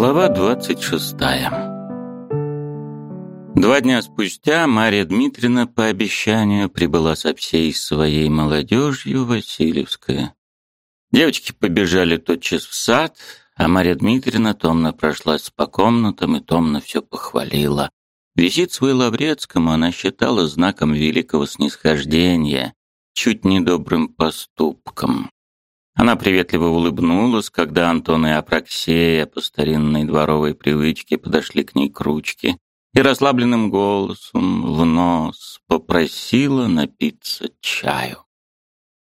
Глава двадцать шестая Два дня спустя Мария Дмитриевна по обещанию прибыла со всей своей молодежью в Васильевское. Девочки побежали тотчас в сад, а Мария Дмитриевна томно прошлась по комнатам и томно все похвалила. Визит свой Лаврецкому она считала знаком великого снисхождения, чуть недобрым поступком. Она приветливо улыбнулась, когда Антон и Апраксея по старинной дворовой привычке подошли к ней к ручке и расслабленным голосом в нос попросила напиться чаю.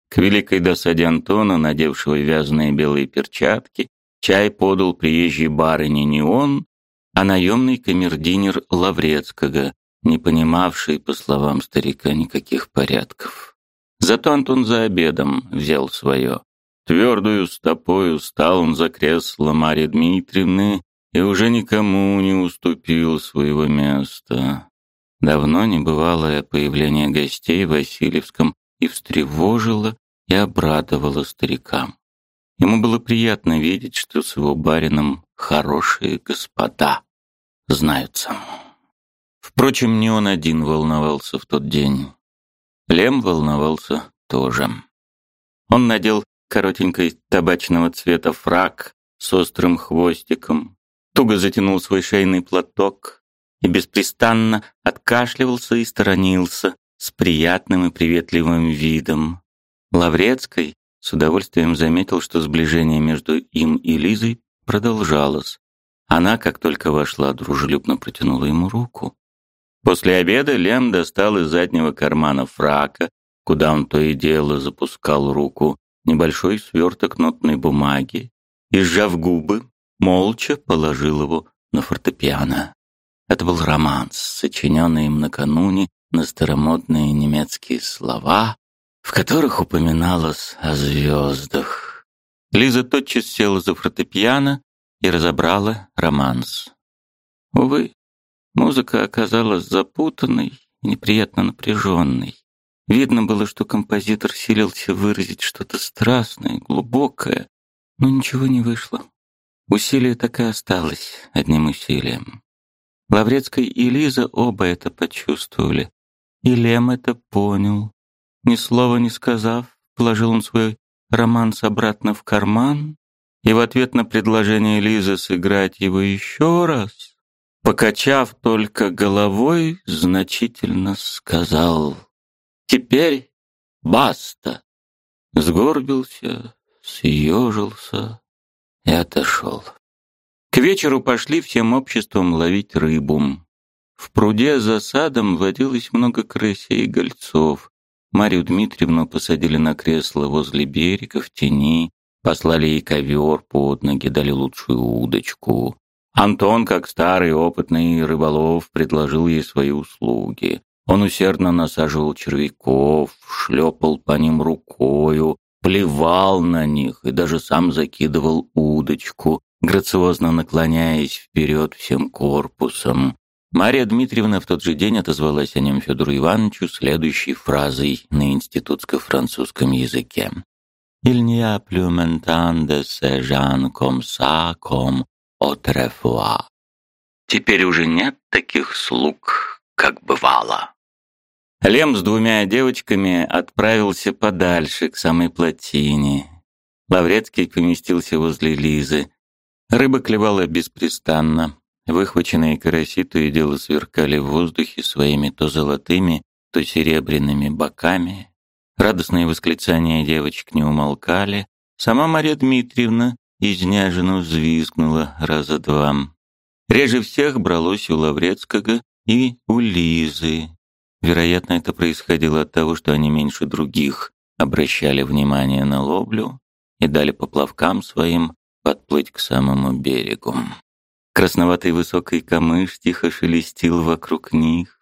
К великой досаде Антона, надевшего вязаные белые перчатки, чай подал приезжей барыне не он, а наемный камердинер Лаврецкого, не понимавший, по словам старика, никаких порядков. Зато Антон за обедом взял свое. Твердую стопою стал он за кресло Марьи Дмитриевны и уже никому не уступил своего места. Давно небывалое появление гостей в Васильевском и встревожило, и обрадовало старикам. Ему было приятно видеть, что с его барином хорошие господа знаются. Впрочем, не он один волновался в тот день. Лем волновался тоже. Он надел коротенькой табачного цвета фрак с острым хвостиком, туго затянул свой шейный платок и беспрестанно откашливался и сторонился с приятным и приветливым видом. Лаврецкой с удовольствием заметил, что сближение между им и Лизой продолжалось. Она, как только вошла, дружелюбно протянула ему руку. После обеда Лем достал из заднего кармана фрака, куда он то и дело запускал руку, небольшой сверток нотной бумаги и, сжав губы, молча положил его на фортепиано. Это был романс, сочиненный им накануне на старомодные немецкие слова, в которых упоминалось о звездах. Лиза тотчас села за фортепиано и разобрала романс. Увы, музыка оказалась запутанной и неприятно напряженной. Видно было, что композитор силился выразить что-то страстное, глубокое, но ничего не вышло. Усилие так и осталось одним усилием. Лаврецкая и Лиза оба это почувствовали. И Лем это понял. Ни слова не сказав, положил он свой романс обратно в карман и в ответ на предложение Лизы сыграть его еще раз, покачав только головой, значительно сказал Теперь баста. Сгорбился, съежился и отошел. К вечеру пошли всем обществом ловить рыбу. В пруде за садом водилось много крысей и гольцов. Марию Дмитриевну посадили на кресло возле берега в тени, послали ей ковер под ноги, дали лучшую удочку. Антон, как старый опытный рыболов, предложил ей свои услуги. Он усердно насаживал червяков, шлепал по ним рукою, плевал на них и даже сам закидывал удочку, грациозно наклоняясь вперед всем корпусом. Мария Дмитриевна в тот же день отозвалась о нем Федору Ивановичу следующей фразой на институтско-французском языке. «Il n'y a plus maintenant de ces comme ça, comme autrefois». «Теперь уже нет таких слуг, как бывало». Лем с двумя девочками отправился подальше, к самой плотине. Лаврецкий поместился возле Лизы. Рыба клевала беспрестанно. Выхваченные караси то и дело сверкали в воздухе своими то золотыми, то серебряными боками. Радостные восклицания девочек не умолкали. Сама Мария Дмитриевна изняженно взвизгнула раза два. Реже всех бралось у Лаврецкого и у Лизы. Вероятно, это происходило от того, что они меньше других обращали внимание на ловлю и дали поплавкам своим подплыть к самому берегу. Красноватый высокий камыш тихо шелестил вокруг них.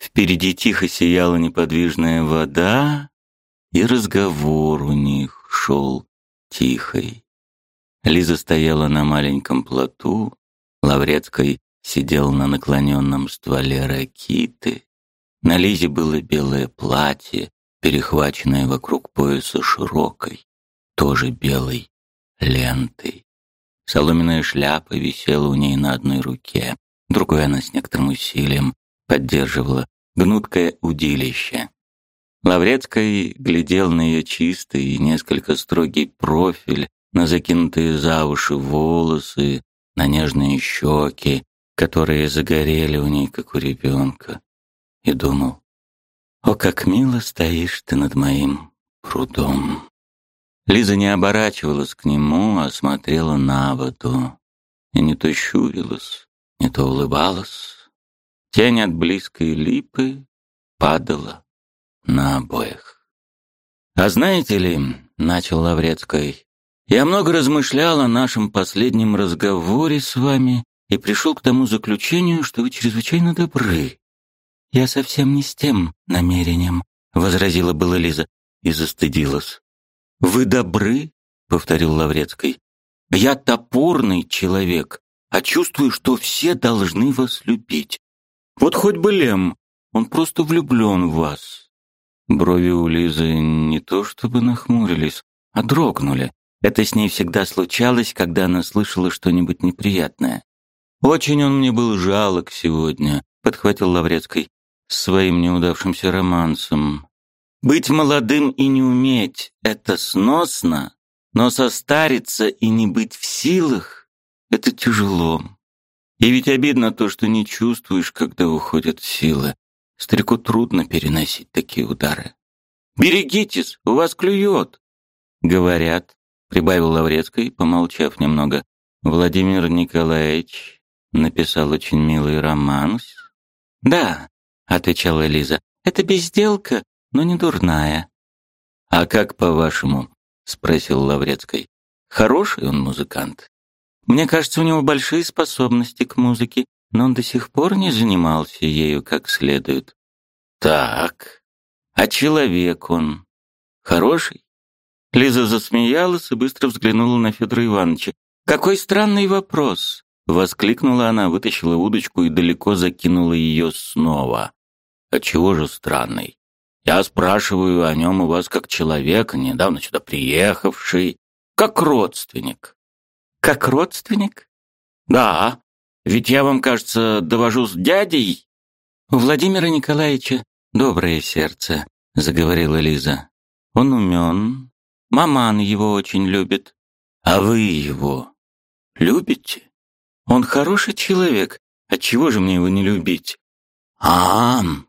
Впереди тихо сияла неподвижная вода, и разговор у них шел тихой. Лиза стояла на маленьком плоту, Лаврецкой сидел на наклоненном стволе ракиты, на Лизе было белое платье, перехваченное вокруг пояса широкой, тоже белой лентой. Соломенная шляпа висела у ней на одной руке, другой она с некоторым усилием поддерживала гнуткое удилище. Лаврецкий глядел на ее чистый и несколько строгий профиль, на закинутые за уши волосы, на нежные щеки, которые загорели у ней, как у ребенка, и думал, «О, как мило стоишь ты над моим прудом!» Лиза не оборачивалась к нему, а смотрела на воду, и не то щурилась, не то улыбалась. Тень от близкой липы падала на обоих. «А знаете ли, — начал Лаврецкий, — я много размышлял о нашем последнем разговоре с вами и пришел к тому заключению, что вы чрезвычайно добры. Я совсем не с тем намерением, — возразила была Лиза и застыдилась. «Вы добры?» — повторил Лаврецкий. «Я топорный человек, а чувствую, что все должны вас любить. Вот хоть бы Лем, он просто влюблен в вас». Брови у Лизы не то чтобы нахмурились, а дрогнули. Это с ней всегда случалось, когда она слышала что-нибудь неприятное. «Очень он мне был жалок сегодня», — подхватил Лаврецкий, своим неудавшимся романсом. «Быть молодым и не уметь — это сносно, но состариться и не быть в силах — это тяжело. И ведь обидно то, что не чувствуешь, когда уходят силы. Старику трудно переносить такие удары. «Берегитесь, у вас клюет!» «Говорят», — прибавил Лаврецкий, помолчав немного, «Владимир Николаевич написал очень милый романс». «Да», — отвечала Лиза, — «это безделка, но не дурная». «А как по-вашему?» — спросил Лаврецкий. «Хороший он музыкант?» Мне кажется, у него большие способности к музыке, но он до сих пор не занимался ею как следует. Так, а человек он хороший? Лиза засмеялась и быстро взглянула на Федора Ивановича. «Какой странный вопрос!» — воскликнула она, вытащила удочку и далеко закинула ее снова. «А чего же странный? Я спрашиваю о нем у вас как человек, недавно сюда приехавший, как родственник. Как родственник? Да, ведь я вам, кажется, довожу с дядей. У Владимира Николаевича доброе сердце, заговорила Лиза. Он умен, маман его очень любит. А вы его любите? Он хороший человек, отчего же мне его не любить? А, -а, -а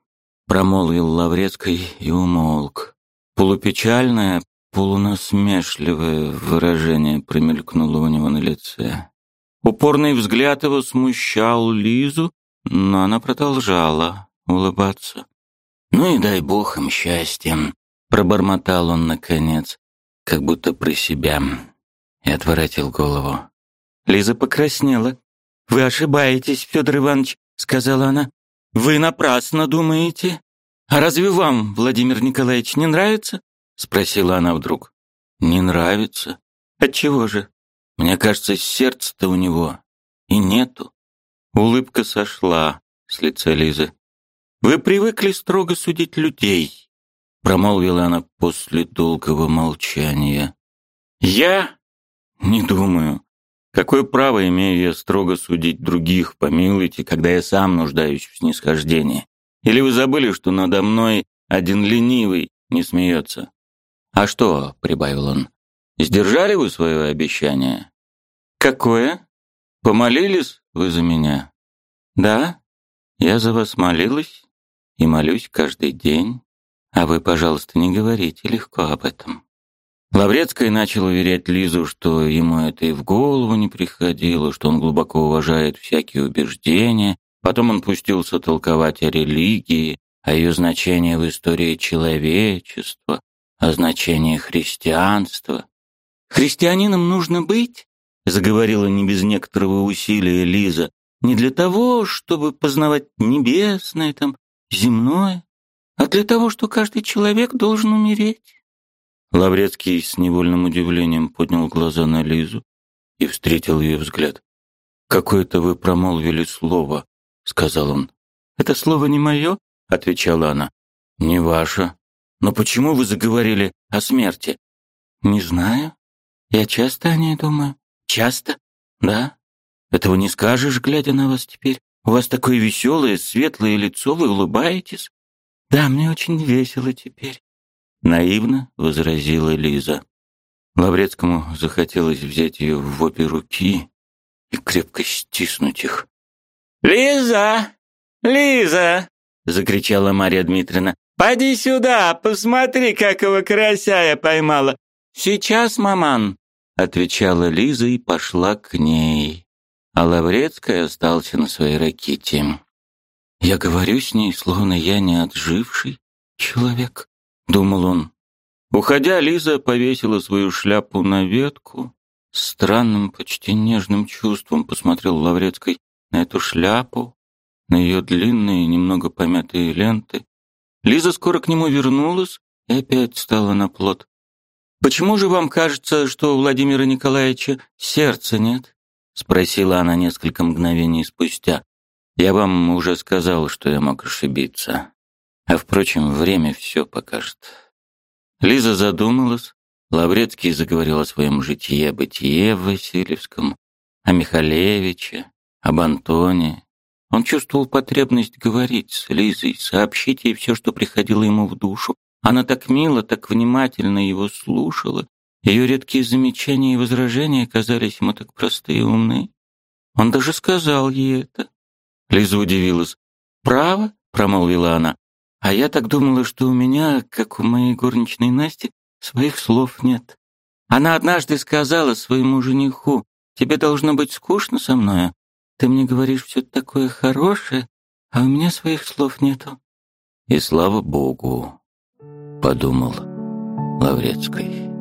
промолвил Лаврецкий и умолк. Полупечальная, Полунасмешливое выражение промелькнуло у него на лице. Упорный взгляд его смущал Лизу, но она продолжала улыбаться. «Ну и дай бог им счастья», — пробормотал он наконец, как будто про себя, и отворотил голову. Лиза покраснела. «Вы ошибаетесь, Федор Иванович», — сказала она. «Вы напрасно думаете. А разве вам, Владимир Николаевич, не нравится?» — спросила она вдруг. «Не нравится? Отчего же? Мне кажется, сердца-то у него и нету». Улыбка сошла с лица Лизы. «Вы привыкли строго судить людей», — промолвила она после долгого молчания. «Я? Не думаю. Какое право имею я строго судить других, помилуйте, когда я сам нуждаюсь в снисхождении? Или вы забыли, что надо мной один ленивый не смеется? «А что?» — прибавил он. «Сдержали вы свое обещание?» «Какое? Помолились вы за меня?» «Да, я за вас молилась и молюсь каждый день. А вы, пожалуйста, не говорите легко об этом». Лаврецкая начал уверять Лизу, что ему это и в голову не приходило, что он глубоко уважает всякие убеждения. Потом он пустился толковать о религии, о ее значении в истории человечества, о значении христианства. «Христианином нужно быть?» — заговорила не без некоторого усилия Лиза. «Не для того, чтобы познавать небесное, там, земное, а для того, что каждый человек должен умереть». Лаврецкий с невольным удивлением поднял глаза на Лизу и встретил ее взгляд. «Какое-то вы промолвили слово», — сказал он. «Это слово не мое?» — отвечала она. «Не ваше», но почему вы заговорили о смерти? Не знаю. Я часто о ней думаю. Часто? Да? Этого не скажешь, глядя на вас теперь. У вас такое веселое, светлое лицо, вы улыбаетесь. Да, мне очень весело теперь. Наивно возразила Лиза. Лаврецкому захотелось взять ее в обе руки и крепко стиснуть их. «Лиза! Лиза!» — закричала Мария Дмитриевна. «Поди сюда, посмотри, какого карася я поймала!» «Сейчас, маман!» — отвечала Лиза и пошла к ней. А Лаврецкий остался на своей ракете. «Я говорю с ней, словно я не отживший человек», — думал он. Уходя, Лиза повесила свою шляпу на ветку. Странным, почти нежным чувством посмотрел Лаврецкий на эту шляпу, на ее длинные, немного помятые ленты. Лиза скоро к нему вернулась и опять стала на плот. «Почему же вам кажется, что у Владимира Николаевича сердца нет?» — спросила она несколько мгновений спустя. «Я вам уже сказал, что я мог ошибиться. А, впрочем, время все покажет». Лиза задумалась. Лаврецкий заговорил о своем житие-бытие в Васильевском, о Михалевиче, об Антоне. Он чувствовал потребность говорить с Лизой, сообщить ей все, что приходило ему в душу. Она так мило, так внимательно его слушала. Ее редкие замечания и возражения казались ему так простые и умны. Он даже сказал ей это. Лиза удивилась. «Право?» — промолвила она. А я так думала, что у меня, как у моей горничной Насти, своих слов нет. Она однажды сказала своему жениху, «Тебе должно быть скучно со мною. Ты мне говоришь все такое хорошее, а у меня своих слов нету». И слава Богу, подумал Лаврецкий.